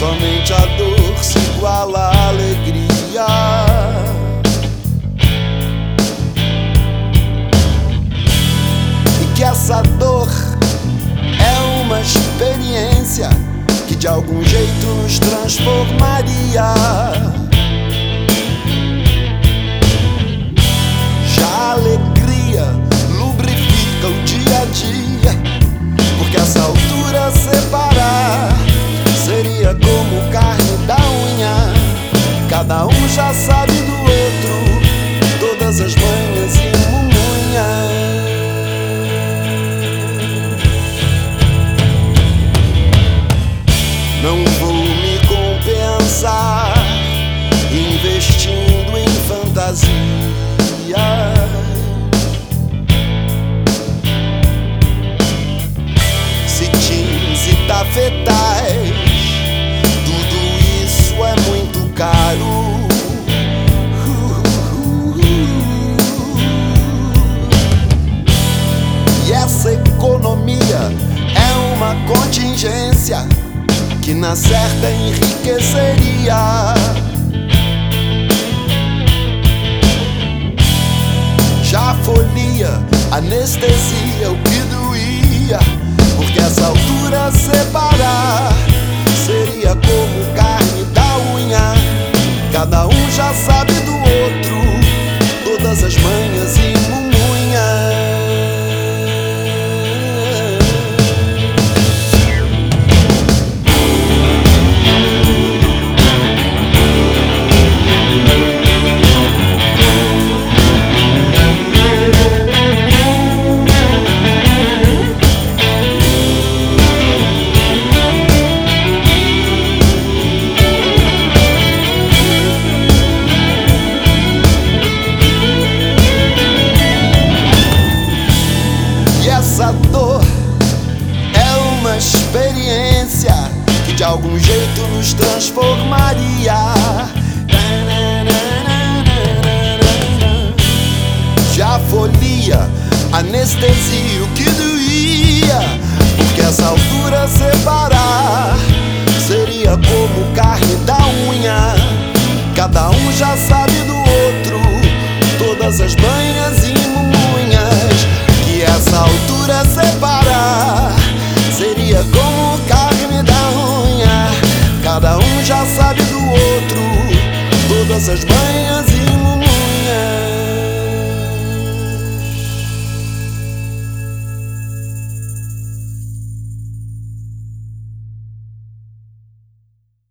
morte a dor se iguala à alegria. E que essa dor é uma experiência que de algum jeito nos transformaria. Já sabe do outro todas as manhas e mumunhas. Não vou me compensar investindo em fantasia. Citins e tafetais, que na certa enriqueceria. Já folia, anestesia, o que doía, porque essa altura separar seria como carne da unha. Cada um já sabe do outro todas as manhas e de algum jeito nos transformaria. Já folia, anestesia, o que doía, porque essa altura separar seria como carne da unha. Cada um já sabe da unha.